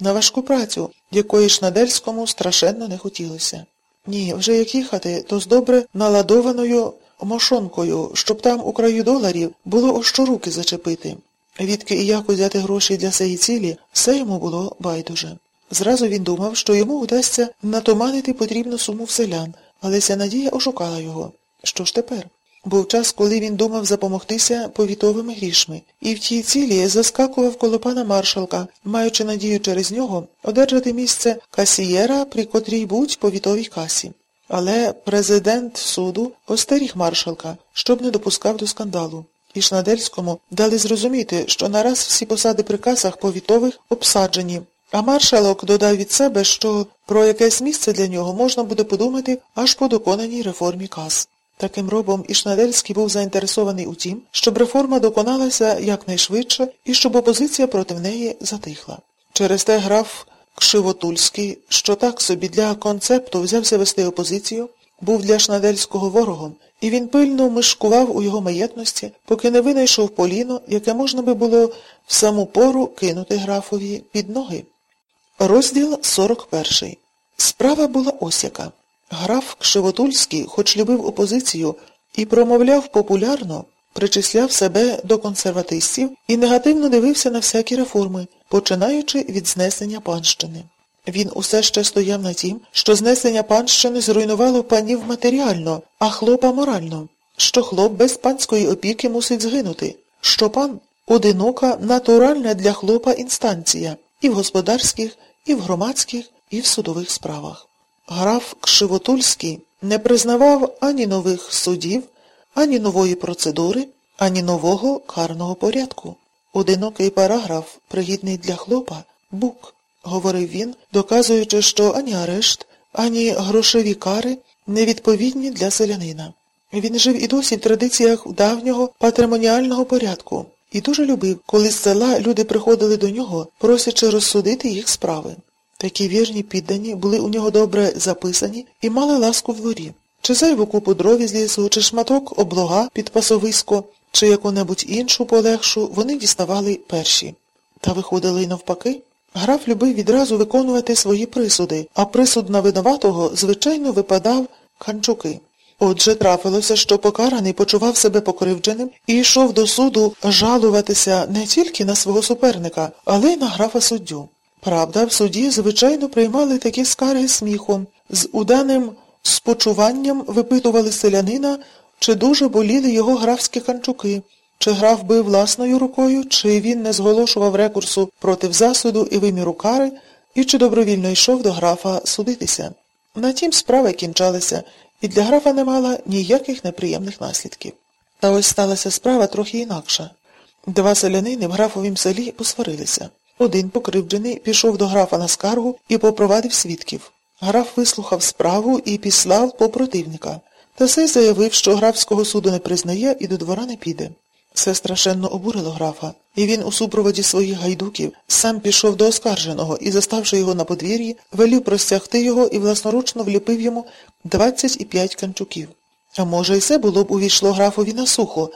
на важку працю, якої Шнадельському страшенно не хотілося. Ні, вже як їхати, то з добре наладованою мошонкою, щоб там у краю доларів було о що руки зачепити. Відки і як узяти гроші для цієї цілі, все йому було байдуже. Зразу він думав, що йому вдасться натоманити потрібну суму в селян, але ця надія ошукала його. Що ж тепер? Був час, коли він думав запомогтися повітовими грішми, і в тій цілі заскакував коло пана маршалка, маючи надію через нього одержати місце касієра при котрій будь повітовій касі. Але президент суду остеріг маршалка, щоб не допускав до скандалу. І Шнадельському дали зрозуміти, що нараз всі посади при касах повітових обсаджені, а маршалок додав від себе, що про якесь місце для нього можна буде подумати аж по доконаній реформі кас. Таким робом і Шнадельський був заінтересований у тім, щоб реформа доконалася якнайшвидше і щоб опозиція проти неї затихла. Через те граф Кшивотульський, що так собі для концепту взявся вести опозицію, був для Шнадельського ворогом, і він пильно мишкував у його маєтності, поки не винайшов поліно, яке можна би було в саму пору кинути графові під ноги. Розділ 41. Справа була ось яка. Граф Кшивотульський, хоч любив опозицію і промовляв популярно, причисляв себе до консерватистів і негативно дивився на всякі реформи, починаючи від знесення панщини. Він усе ще стояв на тім, що знесення панщини зруйнувало панів матеріально, а хлопа морально, що хлоп без панської опіки мусить згинути, що пан одинока, натуральна для хлопа інстанція і в господарських, і в громадських, і в судових справах. Граф Кшивотульський не признавав ані нових судів, ані нової процедури, ані нового карного порядку. Одинокий параграф, пригідний для хлопа, бук, говорив він, доказуючи, що ані арешт, ані грошові кари не відповідні для селянина. Він жив і досі в традиціях давнього патримоніального порядку і дуже любив, коли з села люди приходили до нього, просячи розсудити їх справи. Такі вірні піддані були у нього добре записані і мали ласку в дворі. Чи зайву купу дрові з лісу, чи шматок облога під пасовисько, чи яку-небудь іншу полегшу вони діставали перші. Та виходили й навпаки. Граф любив відразу виконувати свої присуди, а присуд на винуватого, звичайно, випадав канчуки. Отже, трапилося, що покараний почував себе покривдженим і йшов до суду жалуватися не тільки на свого суперника, але й на графа суддю. Правда, в суді, звичайно, приймали такі скарги сміхом, з уданим спочуванням випитували селянина, чи дуже боліли його графські канчуки, чи граф бив власною рукою, чи він не зголошував рекурсу проти засуду і виміру кари, і чи добровільно йшов до графа судитися. На тім справа кінчалася, і для графа не мала ніяких неприємних наслідків. Та ось сталася справа трохи інакша. Два селянини в графовім селі посварилися. Один покривджений пішов до графа на скаргу і попровадив свідків. Граф вислухав справу і післав по противника. Та сей заявив, що графського суду не признає і до двора не піде. Це страшенно обурило графа, і він у супроводі своїх гайдуків сам пішов до оскарженого і, заставши його на подвір'ї, велів простягти його і власноручно вліпив йому двадцять і п'ять канчуків. А може, і це було б увійшло графові на сухо,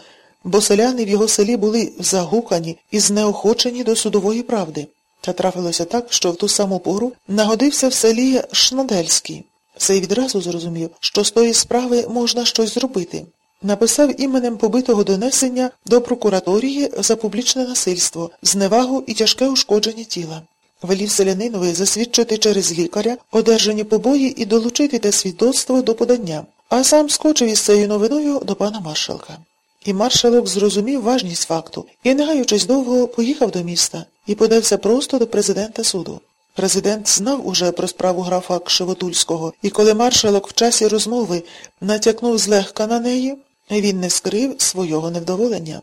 бо селяни в його селі були загукані і знеохочені до судової правди. Та трапилося так, що в ту саму пору нагодився в селі Шнадельський. Сей відразу зрозумів, що з тої справи можна щось зробити. Написав іменем побитого донесення до прокураторії за публічне насильство, зневагу і тяжке ушкодження тіла. Велів селянинові засвідчити через лікаря одержані побої і долучити те свідоцтво до подання, а сам скочив із цією новиною до пана маршалка. І маршалок зрозумів важність факту і, не гаючись довго, поїхав до міста і подався просто до президента суду. Президент знав уже про справу графа Кшевотульського, і коли маршалок в часі розмови натякнув злегка на неї, він не скрив свого невдоволення.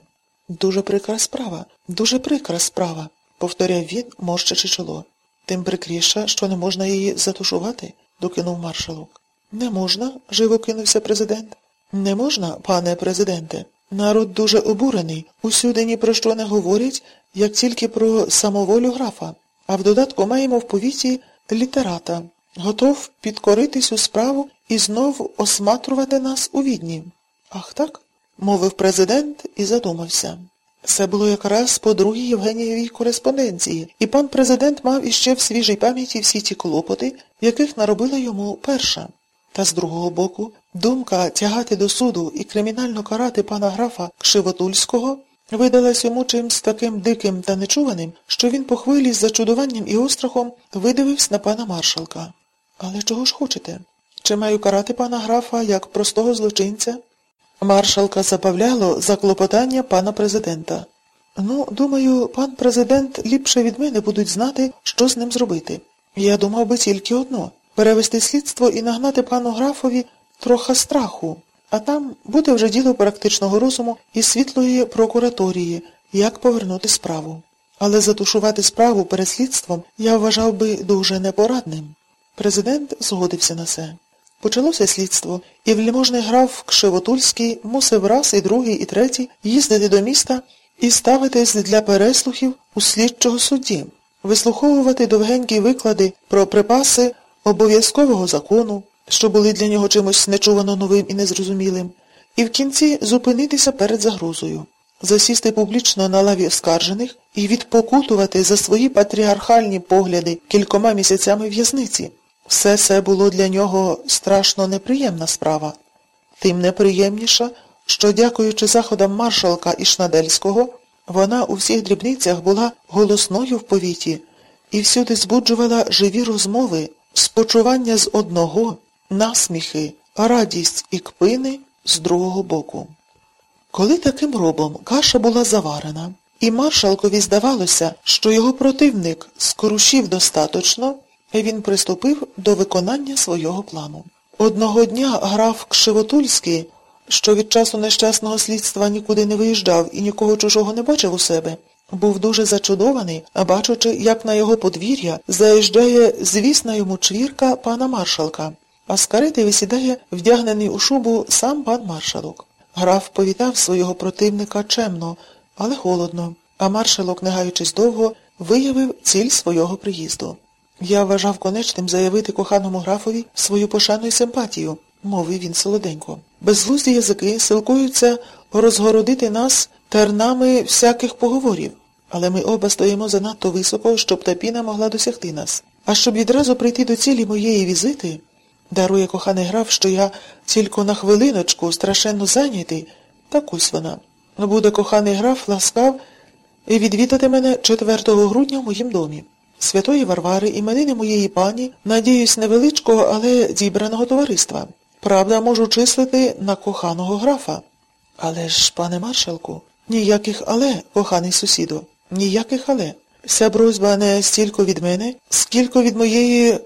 Дуже прикра справа, дуже прикра справа, повторяв він, морщачи чоло. Тим прикріша, що не можна її затушувати, докинув маршалок. Не можна, живо кинувся президент. Не можна, пане президенте. Народ дуже обурений, усюди ні про що не говорять, як тільки про самоволю графа, а в додатку маємо в повіті літерата, готов підкоритись у справу і знов осматрувати нас у відні. Ах так? мовив президент і задумався. Це було якраз по другій Євгенієвій кореспонденції, і пан президент мав іще в свіжій пам'яті всі ті клопоти, яких наробила йому перша. Та з другого боку, думка тягати до суду і кримінально карати пана графа Кшивотульського видалась йому чимсь таким диким та нечуваним, що він по хвилі з зачудуванням і острахом видивився на пана маршалка. Але чого ж хочете? Чи маю карати пана графа як простого злочинця? Маршалка забавляло заклопотання пана президента. Ну, думаю, пан президент ліпше від мене будуть знати, що з ним зробити. Я думав би тільки одно перевести слідство і нагнати пану графові трохи страху, а там буде вже діло практичного розуму і світлої прокураторії, як повернути справу. Але затушувати справу перед слідством я вважав би дуже непорадним. Президент згодився на це. Почалося слідство, і вельможний граф Кшивотульський мусив раз, і другий, і третій їздити до міста і ставитись для переслухів у слідчого судді, вислуховувати довгенькі виклади про припаси обов'язкового закону, що були для нього чимось нечувано новим і незрозумілим, і в кінці зупинитися перед загрозою, засісти публічно на лаві оскаржених і відпокутувати за свої патріархальні погляди кількома місяцями в'язниці. Все це було для нього страшно неприємна справа. Тим неприємніша, що, дякуючи заходам маршалка і Шнадельського, вона у всіх дрібницях була голосною в повіті і всюди збуджувала живі розмови, спочування з одного, насміхи, радість і кпини з другого боку. Коли таким робом каша була заварена, і маршалкові здавалося, що його противник скорушів достаточно, він приступив до виконання свого плану. Одного дня граф Кшивотульський, що від часу нещасного слідства нікуди не виїжджав і нікого чужого не бачив у себе, був дуже зачудований, бачучи, як на його подвір'я заїжджає звісна йому чвірка пана маршалка, а з карети висідає вдягнений у шубу сам пан маршалок. Граф повітав свого противника чемно, але холодно, а маршалок, не гаючись довго, виявив ціль свого приїзду. Я вважав конечним заявити коханому графові свою пошану і симпатію, мовив він солоденько. Безглузді язики силкуються розгородити нас тернами всяких поговорів, але ми оба стоїмо занадто високо, щоб та піна могла досягти нас. А щоб відразу прийти до цілі моєї візити, дарує коханий граф, що я тільки на хвилиночку страшенно зайнятий, так ось вона. Буде коханий граф ласкав і відвідати мене 4 грудня в моїм домі. Святої Варвари іменини моєї пані, надіюсь, невеличкого, але дібраного товариства. Правда, можу числити на коханого графа. Але ж, пане маршалку, ніяких але, коханий сусіду, ніяких але. Вся просьба не стільки від мене, скільки від моєї